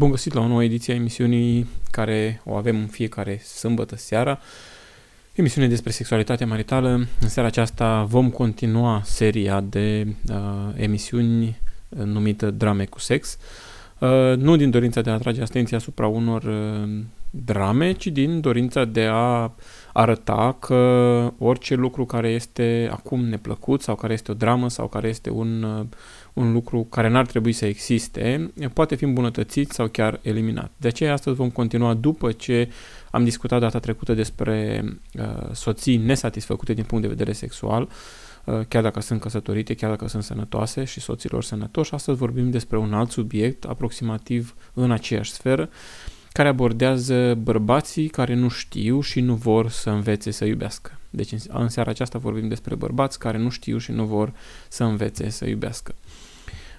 Bun găsit la o nouă ediție a emisiunii care o avem în fiecare sâmbătă seara. Emisiune despre sexualitate maritală. În seara aceasta vom continua seria de uh, emisiuni uh, numită Drame cu sex. Uh, nu din dorința de a atrage atenția asupra unor uh, drame, ci din dorința de a arăta că orice lucru care este acum neplăcut sau care este o dramă sau care este un, uh, un lucru care n-ar trebui să existe, poate fi îmbunătățit sau chiar eliminat. De aceea astăzi vom continua după ce am discutat data trecută despre uh, soții nesatisfăcute din punct de vedere sexual, uh, chiar dacă sunt căsătorite, chiar dacă sunt sănătoase și soților sănătoși. Astăzi vorbim despre un alt subiect, aproximativ în aceeași sferă, care abordează bărbații care nu știu și nu vor să învețe să iubească. Deci în seara aceasta vorbim despre bărbați care nu știu și nu vor să învețe să iubească.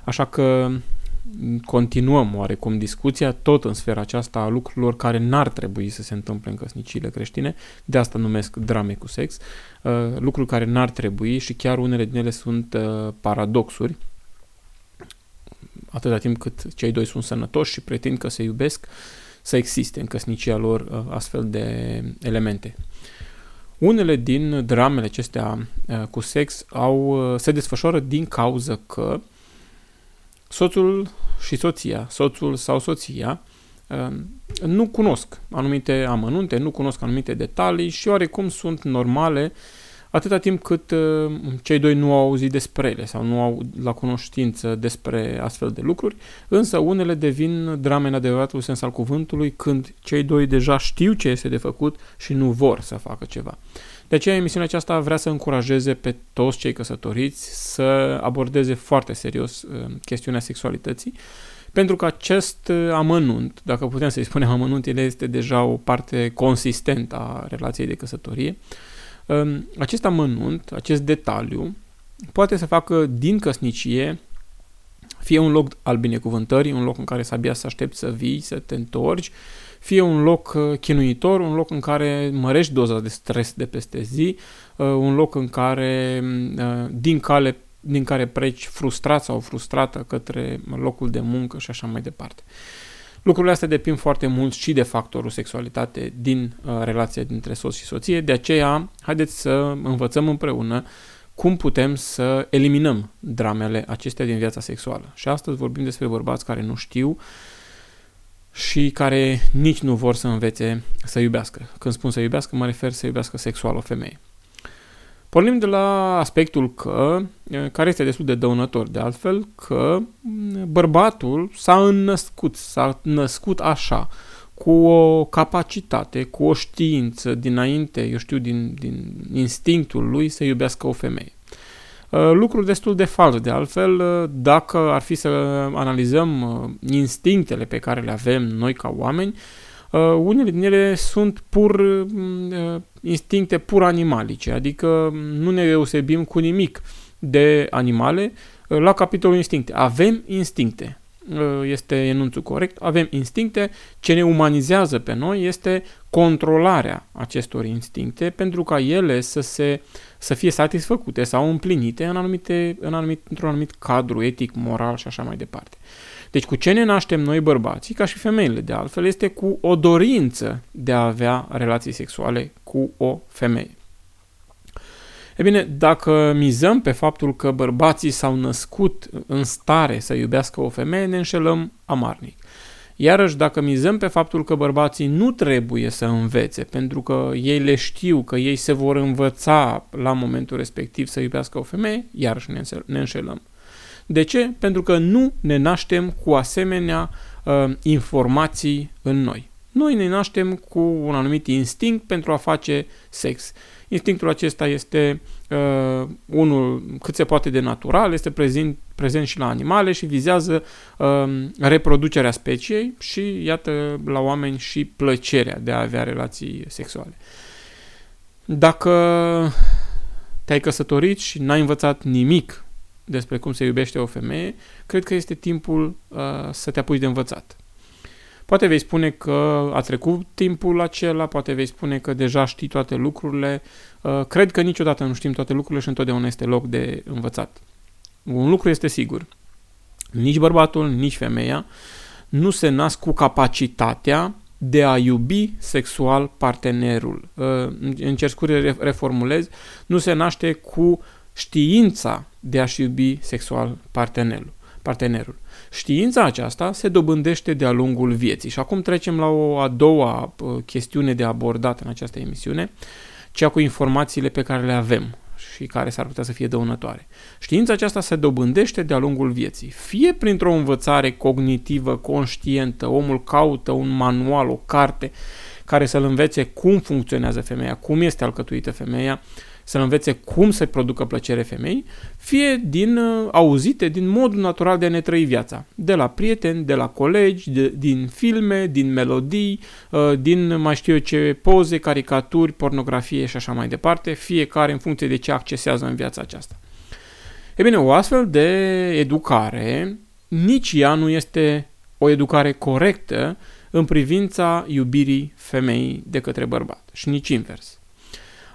Așa că continuăm oarecum discuția tot în sfera aceasta a lucrurilor care n-ar trebui să se întâmple în căsniciile creștine, de asta numesc drame cu sex, uh, lucruri care n-ar trebui și chiar unele din ele sunt uh, paradoxuri, atâta timp cât cei doi sunt sănătoși și pretind că se iubesc, să existe în căsnicia lor uh, astfel de elemente. Unele din dramele acestea cu sex au, se desfășoară din cauza că soțul și soția, soțul sau soția, um, nu cunosc anumite amănunte, nu cunosc anumite detalii și oarecum sunt normale atâta timp cât uh, cei doi nu au auzit despre ele sau nu au la cunoștință despre astfel de lucruri, însă unele devin drame în adevăratul sens al cuvântului când cei doi deja știu ce este de făcut și nu vor să facă ceva. De aceea emisiunea aceasta vrea să încurajeze pe toți cei căsătoriți să abordeze foarte serios uh, chestiunea sexualității, pentru că acest uh, amănunt, dacă putem să-i spunem amănunt, el este deja o parte consistentă a relației de căsătorie, um, acest amănunt, acest detaliu, poate să facă din căsnicie fie un loc al binecuvântării, un loc în care să abia să aștepți să vii, să te întorci, fie un loc uh, chinuitor, un loc în care mărești doza de stres de peste zi, uh, un loc în care uh, din cale din care preci frustrat sau frustrată către locul de muncă și așa mai departe. Lucrurile astea depind foarte mult și de factorul sexualitate din uh, relația dintre soț și soție, de aceea haideți să învățăm împreună cum putem să eliminăm dramele acestea din viața sexuală. Și astăzi vorbim despre bărbați care nu știu uh, și care nici nu vor să învețe să iubească. Când spun să iubească, mă refer să iubească sexual o femeie. Pornim de la aspectul că, care este destul de dăunător de altfel, că bărbatul s-a înnăscut, s-a născut așa, cu o capacitate, cu o știință dinainte, eu știu, din, din instinctul lui să iubească o femeie. Uh, lucru destul de fals, de altfel, uh, dacă ar fi să analizăm uh, instinctele pe care le avem noi ca oameni, unele din ele sunt pur instincte pur animalice, adică nu ne deosebim cu nimic de animale la capitolul instincte. Avem instincte, este enunțul corect, avem instincte, ce ne umanizează pe noi este controlarea acestor instincte pentru ca ele să, se, să fie satisfăcute sau împlinite în anumite, în anumit, într-un anumit cadru etic, moral și așa mai departe. Deci cu ce ne naștem noi bărbații, ca și femeile de altfel, este cu o dorință de a avea relații sexuale cu o femeie. E bine, dacă mizăm pe faptul că bărbații s-au născut în stare să iubească o femeie, ne înșelăm amarnic. Iarăși, dacă mizăm pe faptul că bărbații nu trebuie să învețe, pentru că ei le știu că ei se vor învăța la momentul respectiv să iubească o femeie, iarăși ne înșelăm. De ce? Pentru că nu ne naștem cu asemenea uh, informații în noi. Noi ne naștem cu un anumit instinct pentru a face sex. Instinctul acesta este uh, unul cât se poate de natural, este prezent, prezent și la animale și vizează uh, reproducerea speciei și, iată, la oameni și plăcerea de a avea relații sexuale. Dacă te-ai căsătorit și n-ai învățat nimic despre cum se iubește o femeie, cred că este timpul uh, să te apuci de învățat. Poate vei spune că a trecut timpul acela, poate vei spune că deja știi toate lucrurile. Uh, cred că niciodată nu știm toate lucrurile și întotdeauna este loc de învățat. Un lucru este sigur. Nici bărbatul, nici femeia nu se nasc cu capacitatea de a iubi sexual partenerul. Încerc scure reformulez, nu se naște cu știința de a-și iubi sexual partenerul. partenerul. Știința aceasta se dobândește de-a lungul vieții. Și acum trecem la o a doua chestiune de abordat în această emisiune, cea cu informațiile pe care le avem și care s-ar putea să fie dăunătoare. Știința aceasta se dobândește de-a lungul vieții, fie printr-o învățare cognitivă, conștientă, omul caută un manual, o carte care să-l învețe cum funcționează femeia, cum este alcătuită femeia, să-l învețe cum să producă plăcere femei, fie din uh, auzite, din modul natural de a ne trăi viața. De la prieteni, de la colegi, de, din filme, din melodii, uh, din mai știu eu ce poze, caricaturi, pornografie și așa mai departe, fiecare în funcție de ce accesează în viața aceasta. E bine, o astfel de educare, nici ea nu este o educare corectă în privința iubirii femeii de către bărbat și nici invers.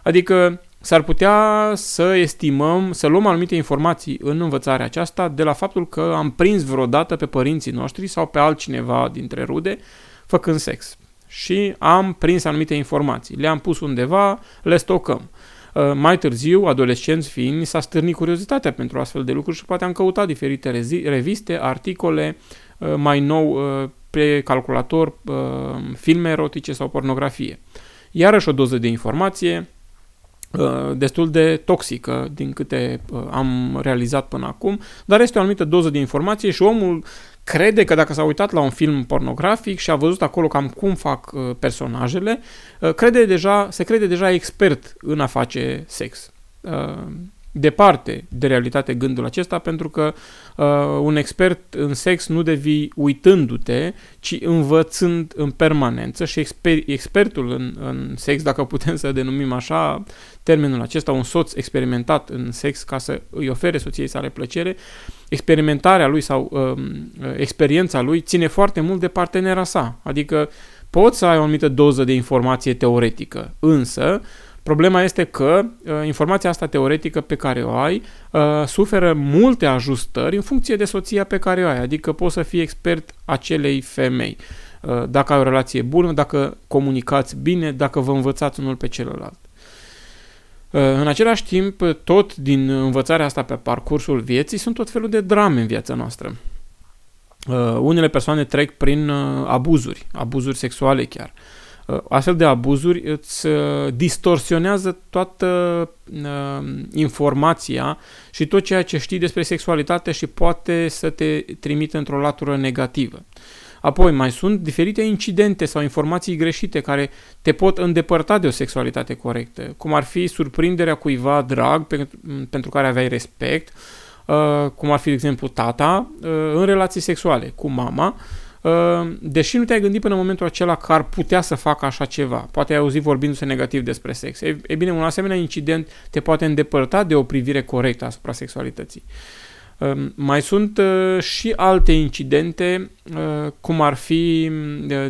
Adică s-ar putea să estimăm, să luăm anumite informații în învățarea aceasta de la faptul că am prins vreodată pe părinții noștri sau pe altcineva dintre rude făcând sex. Și am prins anumite informații, le-am pus undeva, le stocăm. Uh, mai târziu, adolescenți fiind, s-a stârnit curiozitatea pentru astfel de lucruri și poate am căutat diferite reviste, articole, uh, mai nou uh, pe calculator, filme erotice sau pornografie. Iarăși o doză de informație, Uh, destul de toxică din câte uh, am realizat până acum, dar este o anumită doză de informație și omul crede că dacă s-a uitat la un film pornografic și a văzut acolo cam cum fac uh, personajele, crede deja, se crede deja expert în a face sex departe de realitate gândul acesta, pentru că uh, un expert în sex nu devii uitându-te, ci învățând în permanență și exper- expertul în, în sex, dacă putem să denumim așa termenul acesta, un soț experimentat în sex ca să îi ofere soției sale plăcere, experimentarea lui sau uh, experiența lui ține foarte mult de partenera sa, adică poți să ai o anumită doză de informație teoretică, însă Problema este că uh, informația asta teoretică pe care o ai uh, suferă multe ajustări în funcție de soția pe care o ai, adică poți să fii expert acelei femei. Uh, dacă ai o relație bună, dacă comunicați bine, dacă vă învățați unul pe celălalt. Uh, în același timp, tot din învățarea asta pe parcursul vieții sunt tot felul de drame în viața noastră. Uh, unele persoane trec prin uh, abuzuri, abuzuri sexuale chiar. Uh, Uh, astfel de abuzuri îți uh, distorsionează toată uh, informația și tot ceea ce știi despre sexualitate și poate să te trimite într-o latură negativă. Apoi mai sunt diferite incidente sau informații greșite care te pot îndepărta de o sexualitate corectă, cum ar fi surprinderea cuiva drag pentru, pentru care aveai respect, cum ar fi, de exemplu, tata, în relații sexuale cu mama, Ă, deși nu te-ai gândit până în momentul acela că ar putea să facă așa ceva. Poate ai auzit vorbindu-se negativ despre sex. E, e bine, un asemenea incident te poate îndepărta de o privire corectă asupra sexualității. Ă, mai sunt ă, și alte incidente, cum ar fi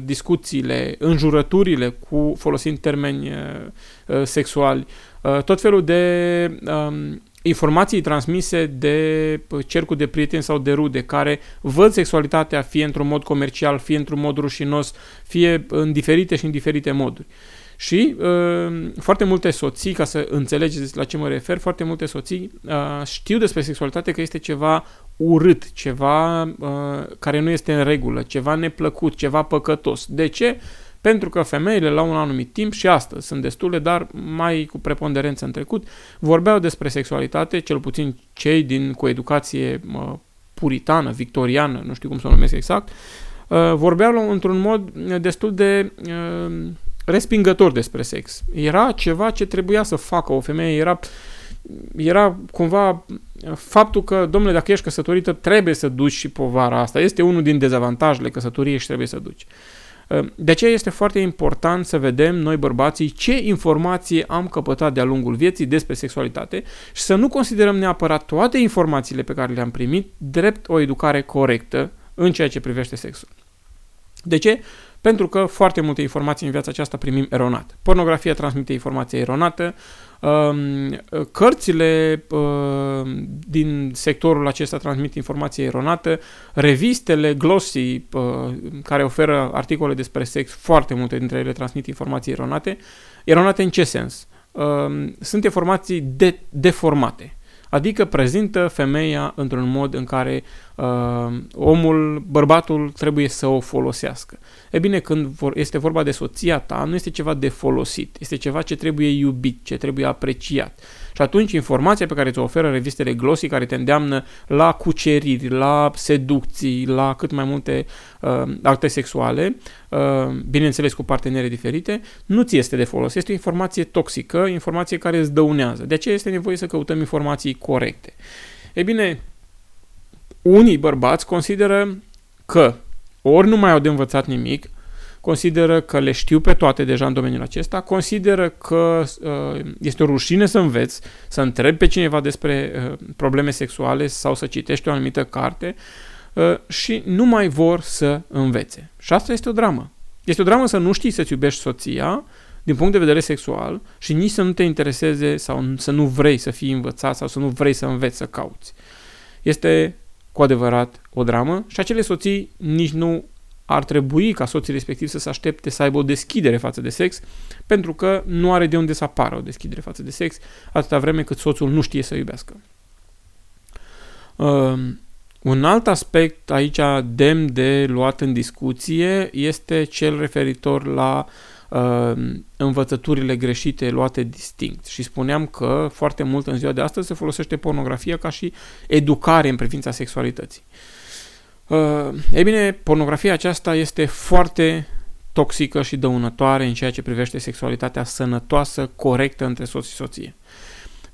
discuțiile, înjurăturile cu folosind termeni sexuali, tot felul de informații transmise de cercul de prieteni sau de rude care văd sexualitatea fie într-un mod comercial, fie într-un mod rușinos, fie în diferite și în diferite moduri. Și uh, foarte multe soții, ca să înțelegeți la ce mă refer, foarte multe soții uh, știu despre sexualitate că este ceva urât, ceva uh, care nu este în regulă, ceva neplăcut, ceva păcătos. De ce? Pentru că femeile la un anumit timp și astăzi sunt destule, dar mai cu preponderență în trecut, vorbeau despre sexualitate, cel puțin cei din cu educație mă, puritană, victoriană, nu știu cum să o numesc exact, uh, vorbeau într-un mod destul de uh, respingător despre sex. Era ceva ce trebuia să facă o femeie, era era cumva faptul că, domnule, dacă ești căsătorită, trebuie să duci și povara asta. Este unul din dezavantajele căsătoriei și trebuie să duci. Ă, de aceea este foarte important să vedem noi bărbații ce informație am căpătat de-a lungul vieții despre sexualitate și să nu considerăm neapărat toate informațiile pe care le-am primit drept o educare corectă în ceea ce privește sexul. De ce? Pentru că foarte multe informații în viața aceasta primim eronat. Pornografia transmite informație eronată, um, cărțile uh, din sectorul acesta transmit informație eronată, revistele glossy uh, care oferă articole despre sex, foarte multe dintre ele transmit informații eronate. Eronate în ce sens? Um, sunt informații de- deformate Adică prezintă femeia într-un mod în care uh, omul, bărbatul, trebuie să o folosească. E bine, când vor, este vorba de soția ta, nu este ceva de folosit, este ceva ce trebuie iubit, ce trebuie apreciat. Și atunci informația pe care ți-o oferă revistele glossy, care te îndeamnă la cuceriri, la seducții, la cât mai multe uh, acte sexuale, uh, bineînțeles cu partenere diferite, nu ți este de folos. Este o informație toxică, informație care îți dăunează. De aceea este nevoie să căutăm informații corecte. E bine, unii bărbați consideră că ori nu mai au de învățat nimic, consideră că le știu pe toate deja în domeniul acesta, consideră că uh, este o rușine să înveți, să întrebi pe cineva despre uh, probleme sexuale sau să citești o anumită carte uh, și nu mai vor să învețe. Și asta este o dramă. Este o dramă să nu știi să-ți iubești soția din punct de vedere sexual și nici să nu te intereseze sau să nu vrei să fii învățat sau să nu vrei să înveți să cauți. Este cu adevărat o dramă și acele soții nici nu ar trebui ca soții respectiv să se aștepte să aibă o deschidere față de sex, pentru că nu are de unde să apară o deschidere față de sex, atâta vreme cât soțul nu știe să iubească. Uh, un alt aspect aici demn de luat în discuție este cel referitor la uh, învățăturile greșite luate distinct. Și spuneam că foarte mult în ziua de astăzi se folosește pornografia ca și educare în privința sexualității. Uh, Uh, ei bine, pornografia aceasta este foarte toxică și dăunătoare în ceea ce privește sexualitatea sănătoasă, corectă între soț și soție.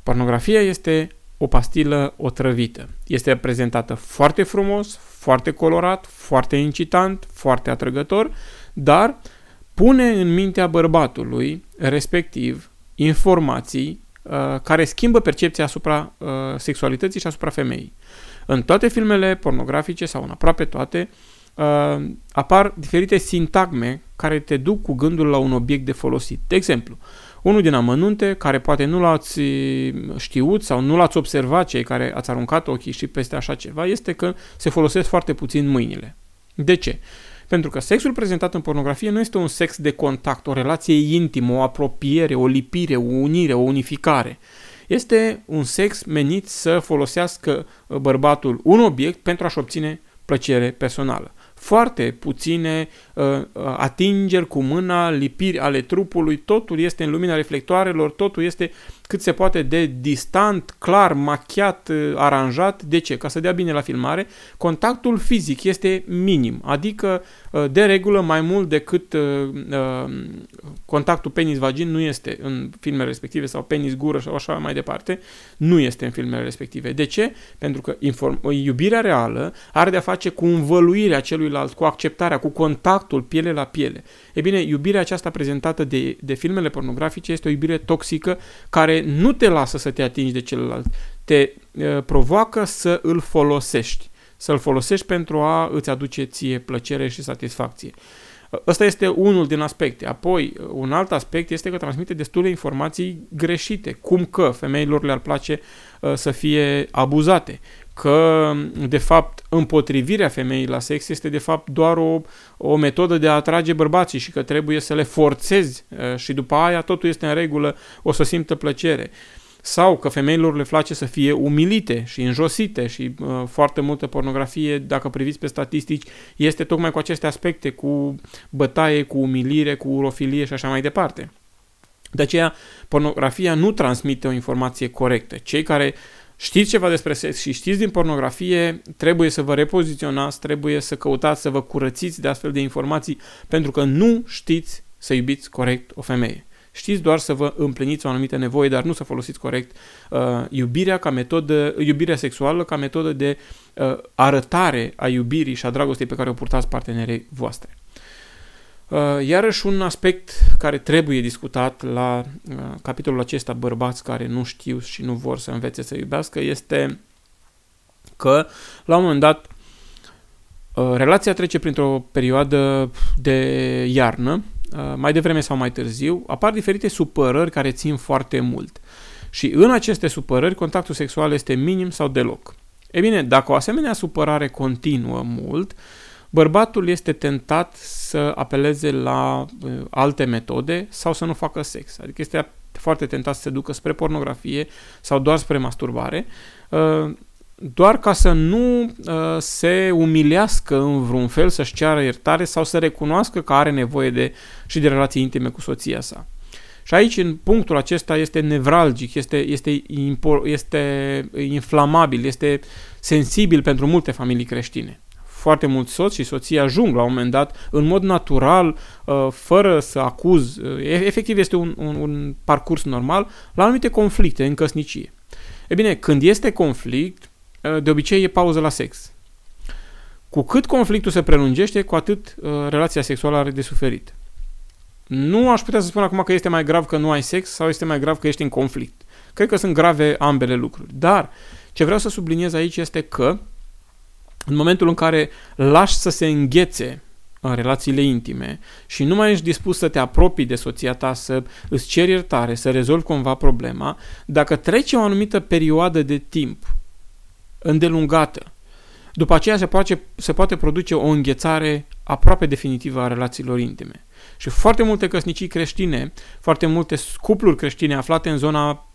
Pornografia este o pastilă otrăvită. Este prezentată foarte frumos, foarte colorat, foarte incitant, foarte atrăgător, dar pune în mintea bărbatului respectiv informații uh, care schimbă percepția asupra uh, sexualității și asupra femeii. În toate filmele pornografice sau în aproape toate uh, apar diferite sintagme care te duc cu gândul la un obiect de folosit. De exemplu, unul din amănunte care poate nu l-ați știut sau nu l-ați observat cei care ați aruncat ochii și peste așa ceva este că se folosesc foarte puțin mâinile. De ce? Pentru că sexul prezentat în pornografie nu este un sex de contact, o relație intimă, o apropiere, o lipire, o unire, o unificare. Este un sex menit să folosească uh, bărbatul un obiect pentru a-și obține plăcere personală. Foarte puține uh, uh, atingeri cu mâna, lipiri ale trupului, totul este în lumina reflectoarelor, totul este cât se poate de distant, clar, machiat, uh, aranjat. De ce? Ca să dea bine la filmare. Contactul fizic este minim, adică uh, de regulă mai mult decât uh, contactul penis-vagin nu este în filmele respective sau penis-gură și așa mai departe, nu este în filmele respective. De ce? Pentru că inform- iubirea reală are de-a face cu învăluirea celuilalt, cu acceptarea, cu contactul piele la piele. E bine, iubirea aceasta prezentată de, de filmele pornografice este o iubire toxică care nu te lasă să te atingi de celălalt, te uh, provoacă să îl folosești, să-l folosești pentru a îți aduce ție plăcere și satisfacție. Ăsta este unul din aspecte. Apoi, un alt aspect este că transmite destule informații greșite, cum că femeilor le-ar place uh, să fie abuzate, că, de fapt, împotrivirea femeii la sex este, de fapt, doar o, o metodă de a atrage bărbații și că trebuie să le forțezi și după aia totul este în regulă, o să simtă plăcere. Sau că femeilor le place să fie umilite și înjosite și uh, foarte multă pornografie, dacă priviți pe statistici, este tocmai cu aceste aspecte, cu bătaie, cu umilire, cu urofilie și așa mai departe. De aceea, pornografia nu transmite o informație corectă. Cei care uh, știți ceva despre sex și știți din pornografie, trebuie să vă repoziționați, trebuie să căutați să vă curățiți de astfel de informații, pentru că nu știți să iubiți corect o femeie. Știți doar să vă împliniți o anumită nevoie, dar nu să folosiți corect uh, iubirea ca metodă, iubirea sexuală ca metodă de uh, arătare a iubirii și a dragostei pe care o purtați partenerii voastre. Uh, iarăși un aspect care trebuie discutat la uh, capitolul acesta, bărbați care nu știu și nu vor să învețe să iubească, este că la un moment dat Uh, relația trece printr-o perioadă de iarnă, uh, mai devreme sau mai târziu, apar diferite supărări care țin foarte mult. Și în aceste supărări, contactul sexual este minim sau deloc. E bine, dacă o asemenea supărare continuă mult, bărbatul este tentat să apeleze la uh, alte metode sau să nu facă sex. Adică este foarte tentat să se ducă spre pornografie sau doar spre masturbare, uh, doar ca să nu uh, se umilească în vreun fel, să-și ceară iertare sau să recunoască că are nevoie de, și de relații intime cu soția sa. Și aici, în punctul acesta, este nevralgic, este, este, este inflamabil, este sensibil pentru multe familii creștine. Foarte mulți soți și soții ajung la un moment dat, în mod natural, uh, fără să acuz, uh, efectiv este un, un, un parcurs normal, la anumite conflicte în căsnicie. E bine, când este conflict, uh, de obicei e pauză la sex. Cu cât conflictul se prelungește, cu atât relația sexuală are de suferit. Nu aș putea să spun acum că este mai grav că nu ai sex sau este mai grav că ești în conflict. Cred că sunt grave ambele lucruri. Dar ce vreau să subliniez aici este că în momentul în care lași să se înghețe în relațiile intime și nu mai ești dispus să te apropii de soția ta, să îți ceri iertare, să rezolvi cumva problema, dacă trece o anumită perioadă de timp îndelungată, după aceea se poate, se poate produce o înghețare aproape definitivă a relațiilor intime. Și foarte multe căsnicii creștine, foarte multe cupluri creștine aflate în zona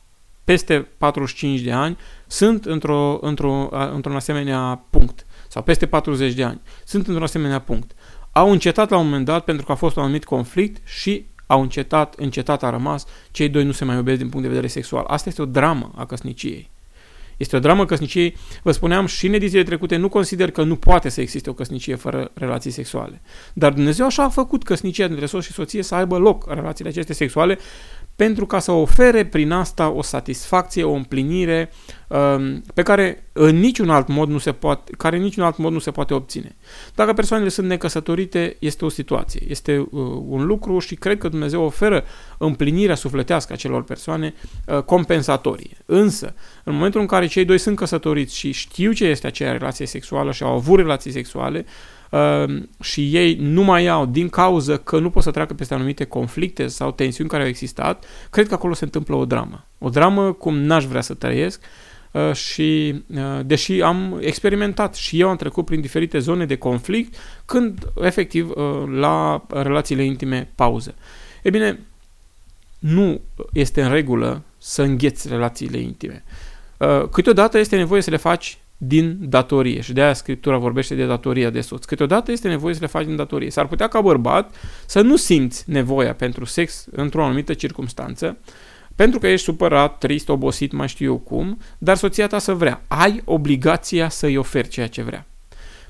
peste 45 de ani, sunt într-o, într-o, într-un asemenea punct, sau peste 40 de ani, sunt într-un asemenea punct. Au încetat la un moment dat pentru că a fost un anumit conflict și au încetat, încetat a rămas, cei doi nu se mai iubesc din punct de vedere sexual. Asta este o dramă a căsniciei. Este o dramă căsniciei, vă spuneam și în edițiile trecute, nu consider că nu poate să existe o căsnicie fără relații sexuale. Dar Dumnezeu așa a făcut căsnicia dintre soț și soție să aibă loc relațiile acestea sexuale pentru ca să ofere prin asta o satisfacție, o împlinire um, pe care în niciun alt mod nu se poate, care în niciun alt mod nu se poate obține. Dacă persoanele sunt necăsătorite, este o situație, este uh, un lucru și cred că Dumnezeu oferă împlinirea sufletească a celor persoane uh, compensatorie. Însă, în momentul în care cei doi sunt căsătoriți și știu ce este aceea relație sexuală și au avut relații sexuale, Ehm, și ei nu mai au din cauza că nu pot să treacă peste anumite conflicte sau tensiuni care au existat, cred că acolo se întâmplă o dramă. O dramă cum n-aș vrea să trăiesc uh, și uh, deși am experimentat și eu am trecut prin diferite zone de conflict când efectiv uh, la relațiile intime pauză. E bine, nu este în regulă să îngheți relațiile intime. Câteodată este nevoie să le faci din datorie. Și de aia Scriptura vorbește de datoria de soț. Câteodată este nevoie să le faci din datorie. S-ar putea ca bărbat să nu simți nevoia pentru sex într-o anumită circunstanță, pentru că ești supărat, trist, obosit, mai știu eu cum, dar soția ta să vrea. Ai obligația să-i oferi ceea ce vrea.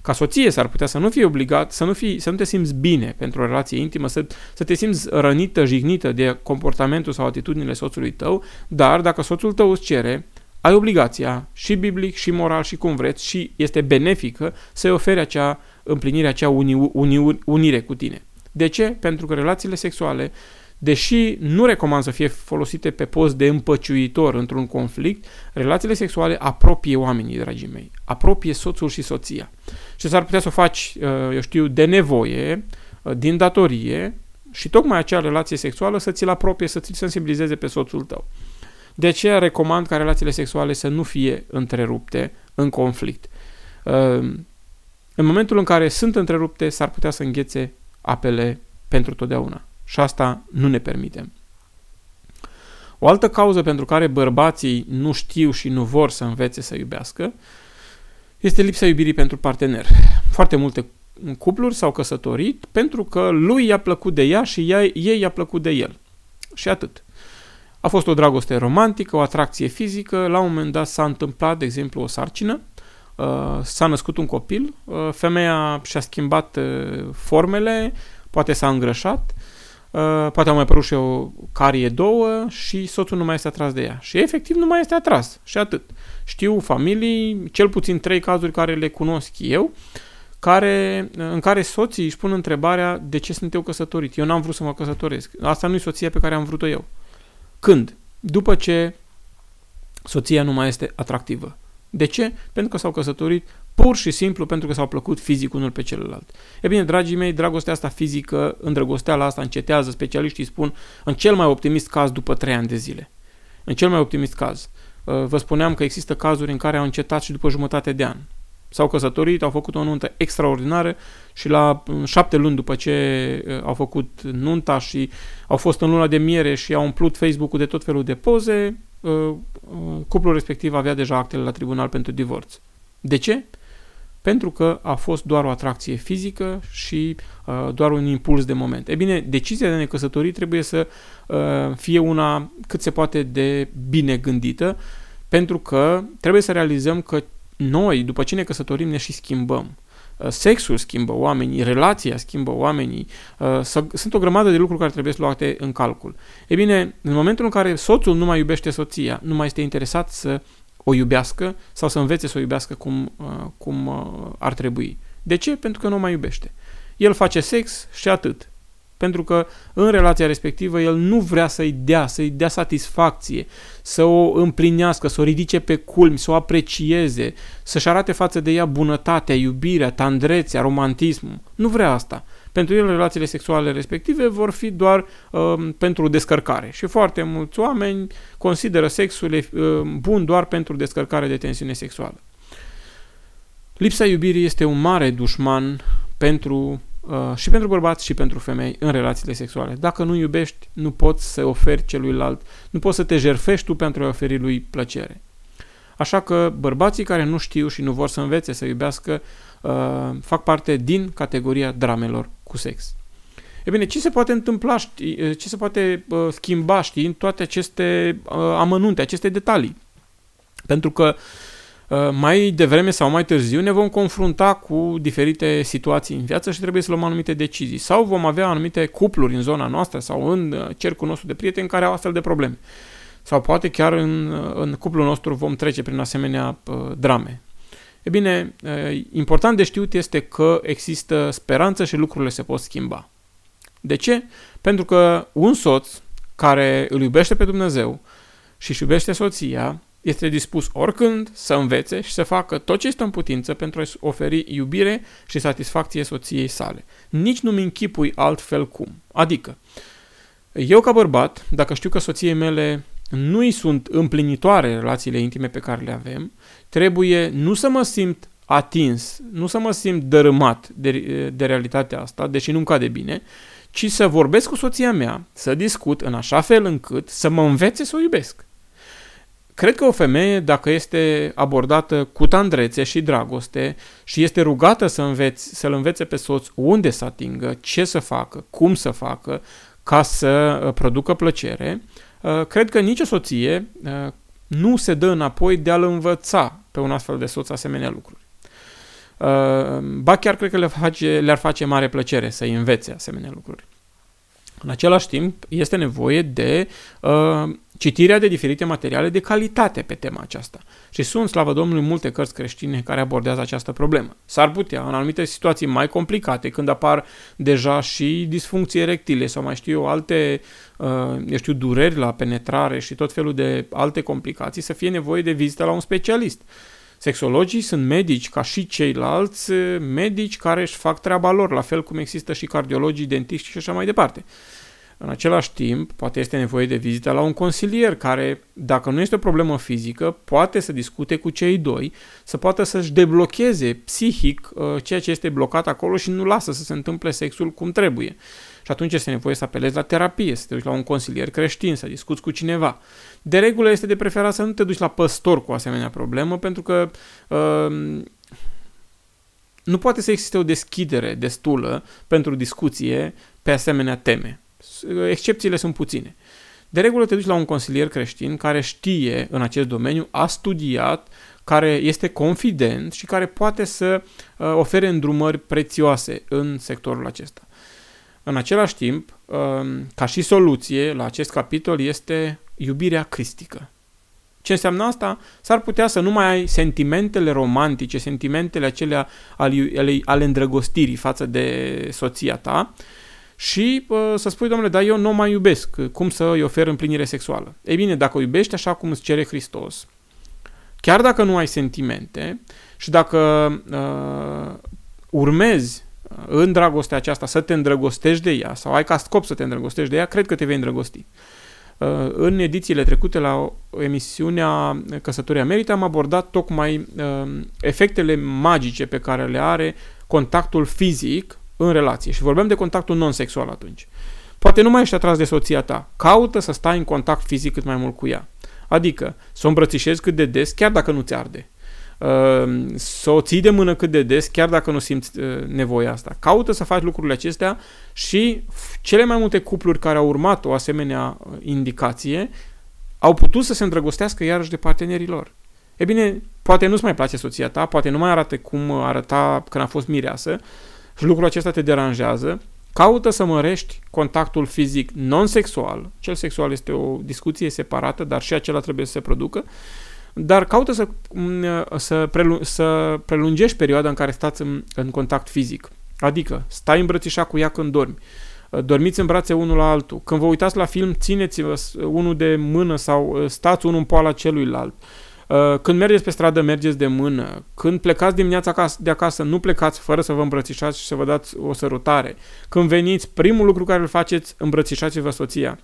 Ca soție s-ar putea să nu fii obligat, să nu, fii, să nu te simți bine pentru o relație intimă, să, să te simți rănită, jignită de comportamentul sau atitudinile soțului tău, dar dacă soțul tău îți cere ai obligația, și biblic, și moral, și cum vreți, și este benefică să-i oferi acea împlinire, acea uni, uni, unire cu tine. De ce? Pentru că relațiile sexuale, deși nu recomand să fie folosite pe post de împăciuitor într-un conflict, relațiile sexuale apropie oamenii, dragii mei. Apropie soțul și soția. Și s-ar putea să o faci, uh, eu știu, de nevoie, uh, din datorie, și tocmai acea relație sexuală să ți-l apropie, să ți-l sensibilizeze pe soțul tău. De aceea recomand ca relațiile sexuale să nu fie întrerupte în conflict. Ehm, în momentul în care sunt întrerupte, s-ar putea să înghețe apele pentru totdeauna. Și asta nu ne permitem. O altă cauză pentru care bărbații nu știu și nu vor să învețe să iubească este lipsa iubirii pentru partener. Foarte multe cupluri s-au căsătorit pentru că lui i-a plăcut de ea și ea, ei i-a plăcut de el. Și atât. A fost o dragoste romantică, o atracție fizică, la un moment dat s-a întâmplat, de exemplu, o sarcină, uh, s-a născut un copil, uh, femeia și-a schimbat uh, formele, poate s-a îngrășat, poate au mai apărut și o carie două și soțul nu mai este atras de ea. Și efectiv nu mai este atras și atât. Știu familii, cel puțin trei cazuri care le cunosc eu, care, în care soții își pun întrebarea de ce sunt eu căsătorit. Eu n-am vrut să mă căsătoresc. Asta nu e soția pe care am vrut-o eu. Când? După ce soția nu mai este atractivă. De ce? Pentru că s-au căsătorit pur și simplu pentru că s-au plăcut fizic unul pe celălalt. E bine, dragii mei, dragostea asta fizică, îndrăgosteala asta încetează, specialiștii spun, în cel mai optimist caz după 3 ani de zile. În cel mai optimist caz. Uh, vă spuneam că există cazuri în care au încetat și după jumătate de an. S-au căsătorit, au făcut o nuntă extraordinară și la șapte luni după ce uh, au făcut nunta și au fost în luna de miere și au umplut Facebook-ul de tot felul de poze, uh, cuplul respectiv avea deja actele la tribunal pentru divorț. De ce? Pentru că a fost doar o atracție fizică și uh, doar un impuls de moment. E bine, decizia de a ne căsători trebuie să uh, fie una cât se poate de bine gândită, pentru că trebuie să realizăm că noi, după ce ne căsătorim, ne și schimbăm. Uh, sexul schimbă oamenii, relația schimbă oamenii, uh, sunt o grămadă de lucruri care trebuie să luate în calcul. E bine, în momentul în care soțul nu mai iubește soția, nu mai este interesat să o iubească sau să învețe să o iubească cum, uh, cum ar trebui. De ce? Pentru că nu o mai iubește. El face sex și atât pentru că în relația respectivă el nu vrea să-i dea, să-i dea satisfacție, să o împlinească, să o ridice pe culmi, să o aprecieze, să-și arate față de ea bunătatea, iubirea, tandrețea, romantismul. Nu vrea asta. Pentru el relațiile sexuale respective vor fi doar uh, pentru descărcare și foarte mulți oameni consideră sexul uh, bun doar pentru descărcare de tensiune sexuală. Lipsa iubirii este un mare dușman pentru Uh, și pentru bărbați și pentru femei în relațiile sexuale. Dacă nu iubești, nu poți să oferi celuilalt, nu poți să te jerfești tu pentru a oferi lui plăcere. Așa că bărbații care nu știu și nu vor să învețe să iubească uh, fac parte din categoria dramelor cu sex. E bine, ce se poate întâmpla, știi, uh, ce se poate uh, schimba știi, în toate aceste uh, amănunte, aceste detalii? Pentru că uh, Uh, mai devreme sau mai târziu ne vom confrunta cu diferite situații în viață și trebuie să luăm anumite decizii. Sau vom avea anumite cupluri în zona noastră sau în uh, cercul nostru de prieteni care au astfel de probleme. Sau poate chiar în, uh, în cuplul nostru vom trece prin asemenea uh, drame. E bine, uh, important de știut este că există speranță și lucrurile se pot schimba. De ce? Pentru că un soț care îl iubește pe Dumnezeu și își iubește soția, este dispus oricând să învețe și să facă tot ce este în putință pentru a-și oferi iubire și satisfacție soției sale. Nici nu-mi închipui altfel cum. Adică, eu ca bărbat, dacă știu că soției mele nu îi sunt împlinitoare relațiile intime pe care le avem, trebuie nu să mă simt atins, nu să mă simt dărâmat de, de realitatea asta, deși nu-mi cade bine, ci să vorbesc cu soția mea, să discut în așa fel încât să mă învețe să o iubesc. Cred că o femeie, dacă este abordată cu tandrețe și dragoste și este rugată să înveți, să-l învețe pe soț unde să atingă, ce să facă, cum să facă, ca să uh, producă plăcere, uh, cred că nicio soție uh, nu se dă înapoi de a-l învăța pe un astfel de soț asemenea lucruri. Ba chiar cred că le face, le-ar face mare plăcere să-i învețe asemenea lucruri. În același timp, este nevoie de uh, citirea de diferite materiale de calitate pe tema aceasta. Și sunt, slavă Domnului, multe cărți creștine care abordează această problemă. S-ar putea, în anumite situații mai complicate, când apar deja și disfuncții erectile sau mai știu eu, alte, uh, eu știu, dureri la penetrare și tot felul de alte complicații, să fie nevoie de vizită la un specialist. Sexologii sunt medici ca și ceilalți medici care își fac treaba lor, la fel cum există și cardiologii, dentiști și așa mai departe. În același timp, poate este nevoie de vizită la un consilier care, dacă nu este o problemă fizică, poate să discute cu cei doi, să poată să-și deblocheze psihic uh, ceea ce este blocat acolo și nu lasă să se întâmple sexul cum trebuie. Și atunci este nevoie să apelezi la terapie, să te duci la un consilier creștin, să discuți cu cineva. De regulă este de preferat să nu te duci la păstor cu o asemenea problemă, pentru că uh, nu poate să existe o deschidere destulă pentru discuție pe asemenea teme. Excepțiile sunt puține. De regulă te duci la un consilier creștin care știe în acest domeniu, a studiat, care este confident și care poate să uh, ofere îndrumări prețioase în sectorul acesta. În același timp, uh, ca și soluție la acest capitol este iubirea cristică. Ce înseamnă asta? S-ar putea să nu mai ai sentimentele romantice, sentimentele acelea ale, ale îndrăgostirii față de soția ta, și uh, să spui, domnule, dar eu nu mai iubesc, cum să îi ofer împlinire sexuală? Ei bine, dacă o iubești așa cum îți cere Hristos, chiar dacă nu ai sentimente și dacă uh, urmezi uh, în dragostea aceasta să te îndrăgostești de ea sau ai ca scop să te îndrăgostești de ea, cred că te vei îndrăgosti. Uh, în edițiile trecute la emisiunea Căsătoria Merită am abordat tocmai uh, efectele magice pe care le are contactul fizic în relație și vorbeam de contactul non-sexual atunci. Poate nu mai ești atras de soția ta. Caută să stai în contact fizic cât mai mult cu ea. Adică să o îmbrățișezi cât de des, chiar dacă nu ți arde. Uh, să o ții de mână cât de des, chiar dacă nu simți uh, nevoia asta. Caută să faci lucrurile acestea și cele mai multe cupluri care au urmat o asemenea uh, indicație au putut să se îndrăgostească iarăși de partenerii lor. E bine, poate nu-ți mai place soția ta, poate nu mai arată cum arăta când a fost mireasă și lucrul acesta te deranjează, Caută să mărești contactul fizic non-sexual, cel sexual este o discuție separată, dar și acela trebuie să se producă, dar caută să, mm, să, prelu- să prelungești perioada în care stați în, în contact fizic. Adică, stai îmbrățișat cu ea când dormi, dormiți în brațe unul la altul, când vă uitați la film, țineți-vă unul de mână sau stați unul în poala celuilalt. Uh, când mergeți pe stradă, mergeți de mână. Când plecați dimineața de acasă, nu plecați fără să vă îmbrățișați și să vă dați o sărutare. Când veniți, primul lucru care îl faceți, îmbrățișați-vă soția.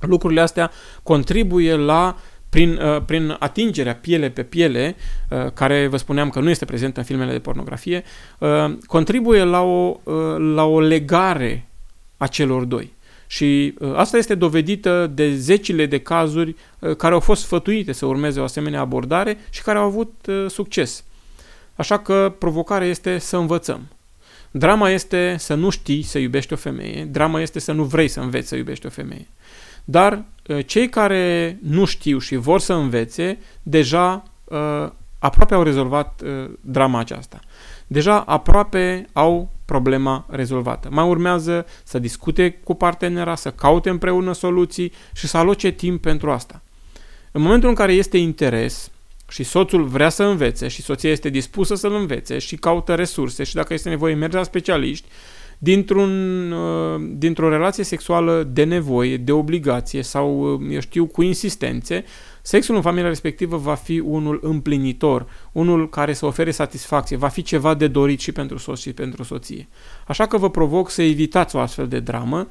Lucrurile astea contribuie la prin, uh, prin atingerea piele pe piele, uh, care vă spuneam că nu este prezentă în filmele de pornografie, uh, contribuie la o, uh, la o legare a celor doi. Și uh, asta este dovedită de zecile de cazuri uh, care au fost sfătuite să urmeze o asemenea abordare și care au avut uh, succes. Așa că provocarea este să învățăm. Drama este să nu știi să iubești o femeie, drama este să nu vrei să înveți să iubești o femeie. Dar cei care nu știu și vor să învețe, deja aproape au rezolvat drama aceasta. Deja aproape au problema rezolvată. Mai urmează să discute cu partenera, să caute împreună soluții și să aloce timp pentru asta. În momentul în care este interes și soțul vrea să învețe și soția este dispusă să-l învețe și caută resurse și dacă este nevoie merge la specialiști, dintr-un, uh, dintr-o relație sexuală de nevoie, de obligație sau, uh, eu știu, cu insistențe, Sexul în familia respectivă va fi unul împlinitor, unul care să ofere satisfacție, va fi ceva de dorit și pentru soț și pentru soție. Așa că vă provoc să evitați o astfel de dramă,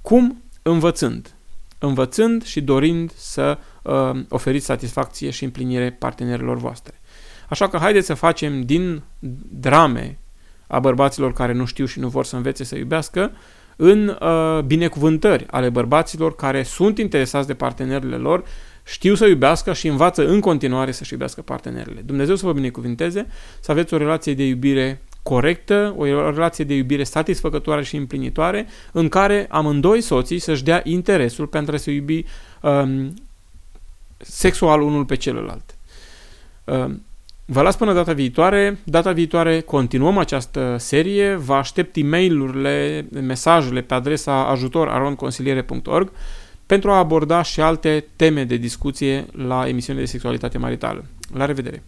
cum? Învățând. Învățând și dorind să uh, oferiți satisfacție și împlinire partenerilor voastre. Așa că haideți să facem din drame a bărbaților care nu știu și nu vor să învețe să iubească, în uh, binecuvântări ale bărbaților care sunt interesați de partenerile lor știu să iubească și învață în continuare să-și iubească partenerele. Dumnezeu să vă binecuvinteze, să aveți o relație de iubire corectă, o relație de iubire satisfăcătoare și împlinitoare, în care amândoi soții să-și dea interesul pentru a se iubi um, sexual unul pe celălalt. Um, Vă las până data viitoare. Data viitoare continuăm această serie. Vă aștept e mail mesajele pe adresa ajutoraronconsiliere.org pentru a aborda și alte teme de discuție la emisiune de sexualitate maritală. La revedere!